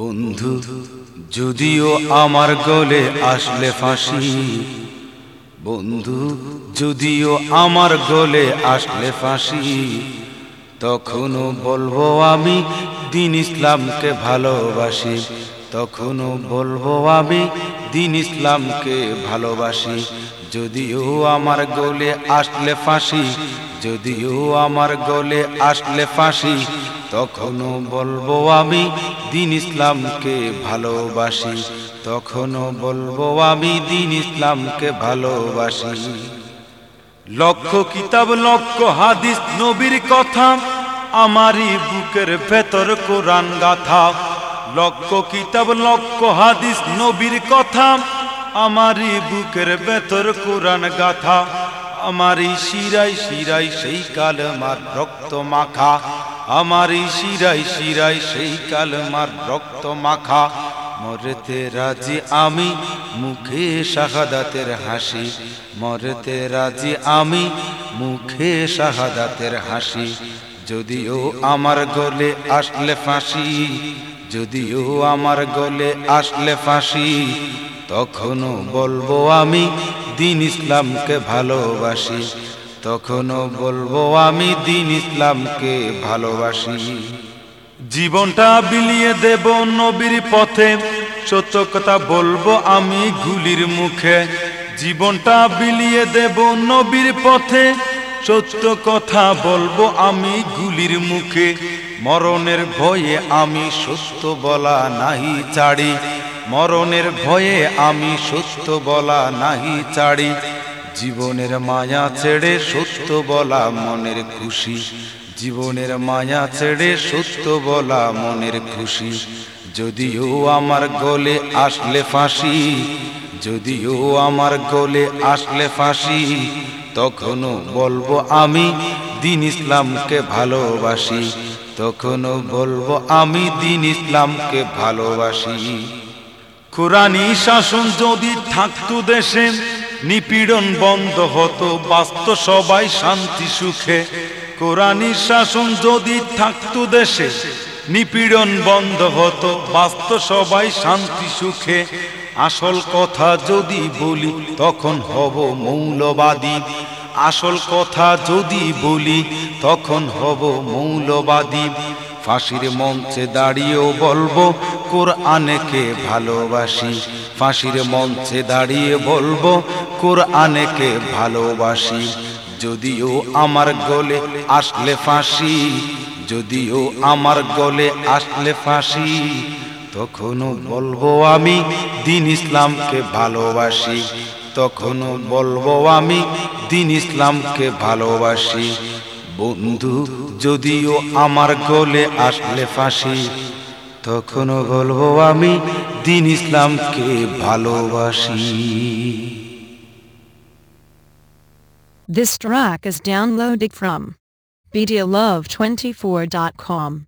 বন্ধু, যদিও আমার গলে আসলে ফাঁসি, বন্ধু, যদিও আমার গলে আসলে ফাঁসি, তখনও বলব আমি দিন ইসলামকে ভালোবাসি, তখনও বলব আমি দিন ইসলামকে ভালোবাসি, যদিও আমার গলে আসলে ফাঁসি, যদিও আমার গলে আসলে ফাঁসি তখনও বলব আমি দিন ইসলামকে ভালোবাসি। তখনও বলব আমি দিন ইসলামকে ভালোবাসি। লক্ষ কিতাব, লক্ষ হাদিস, নবীর কথা, আমারই বুকের ভেতর কোরআন গাথা। লক্ষ কিতাব, লক্ষ হাদিস, নবীর কথা, আমারই বুকের ভেতর কোরআন গাথা। আমারই শিরাই শিরাই সেই কালমার রক্ত মাখা। আমারই শিরাই শিরাই সেই কালমার রক্ত মাখা। মরতে রাজি আমি, মুখে শাহাদাতের হাসি। মরতে রাজি আমি, মুখে শাহাদাতের হাসি। যদিও আমার গলে আসলে ফাঁসি, যদিও আমার গলে আসলে ফাঁসি, তখনও বলব আমি, দিন ইসলামকে ভালোবাসি। তখনও বলব আমি দিন ইসলামকে ভালোবাসি। জীবনটা বিলিয়ে দেব নবীর পথে। সত্য কথা বলব আমি গুলির মুখে। জীবনটা বিলিয়ে দেব নবীর পথে। সত্য কথা বলব আমি গুলির মুখে। মরণের ভয়ে আমি সত্য বলা নাহি চাড়ি। মরণের ভয়ে আমি সত্য বলা নাহি চাড়ি। জীবনের মায়া ছেড়ে সত্য বলা মনের খুশি। জীবনের মায়া ছেড়ে সত্য বলা মনের খুশি। যদিও আমার গলে আসলে ফাঁসি, যদিও আমার গলে আসলে ফাঁসি, তখনও বলব আমি দিন ইসলামকে ভালোবাসি। তখনও বলব আমি দিন ইসলামকে ভালোবাসি। কোরআনী শাসন যদি থাকতো দেশে নিপীড়ন বন্ধ হতো বাস্ত সবাই শান্তি, সুখে। কোরআনী শাসন যদি থাকতো দেশে, নিপীড়ন বন্ধ হতো বাস্ত সবাই শান্তি, সুখে। আসল কথা যদি বলি, তখন হব মৌলবাদী। আসল কথা যদি বলি, তখন হব মৌলবাদী। ফাঁসির মঞ্চে দাঁড়িয়েও বলব, কোরআনকে ভালোবাসি। ফাঁসির মঞ্চে দাঁড়িয়ে বলব কোরআনকে ভালোবাসি, যদিও আমার গলে আসলে ফাঁসি, যদিও আমার গলে আসলে ফাঁসি, তখনও বলব আমি দিন ইসলামকে ভালোবাসি, তখনও বলব আমি দিন ইসলামকে ভালোবাসি, বন্ধু, যদিও আমার গলে আসলে ফাঁসি, তখনও বলব আমি দিন ইসলামকে ভালোবাসি। This track is downloaded from BDLove24.com.